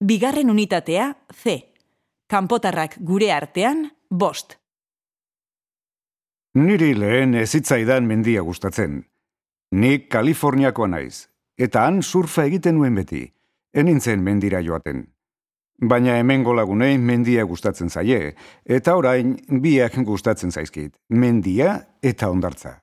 Bigarren unitatea, C. Kanpotarrak gure artean, bost. Niri lehen ezitzaidan mendia gustatzen. Nik Kaliforniakoa naiz, eta han surfa egiten nuen beti, enintzen mendira joaten. Baina hemen lagunei mendia gustatzen zaie, eta orain biak gustatzen zaizkit, mendia eta ondartza.